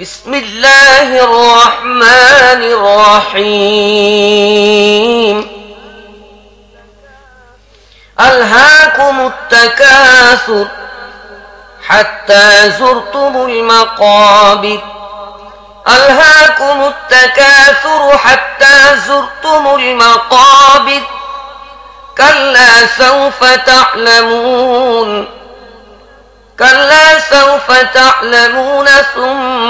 بسم الله الرحمن الرحيم. ألهاكم التكاثر حتى زرتم المقابر. ألهاكم التكاثر حتى زرتم المقابر. كلا سوف تعلمون. كلا سوف تعلمون ثم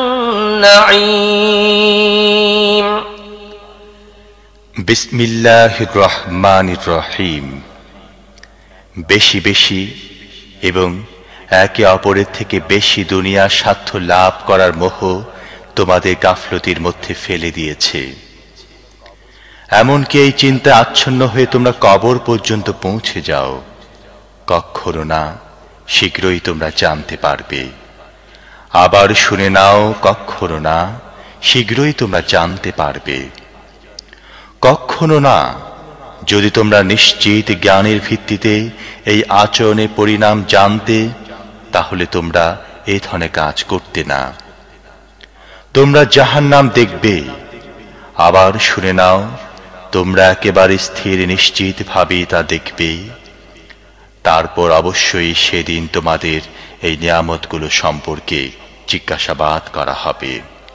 النعيم বিসমিল্লাহ রহমান রহিম বেশি বেশি এবং একে অপরের থেকে বেশি দুনিয়ার স্বার্থ লাভ করার মোহ তোমাদের গাফলতির মধ্যে ফেলে দিয়েছে এমনকি এই চিন্তা আচ্ছন্ন হয়ে তোমরা কবর পর্যন্ত পৌঁছে যাও কখনো না শীঘ্রই তোমরা জানতে পারবে আবার শুনে নাও কখনো না, শীঘ্রই তোমরা জানতে পারবে। কখনো না, যদি তোমরা নিশ্চিত জ্ঞানের ভিত্তিতে এই আচরণের পরিণাম জানতে, তাহলে তোমরা এ ধরনের কাজ করতে না। তোমরা যাহার নাম দেখবে। আবার শুনে নাও, তোমরা একেবারে স্থির নিশ্চিত ভাবে তা দেখবে। তারপর অবশ্যই সেদিন তোমাদের এই নিয়ামতগুলো সম্পর্কে জিজ্ঞাসাবাদ করা হবে।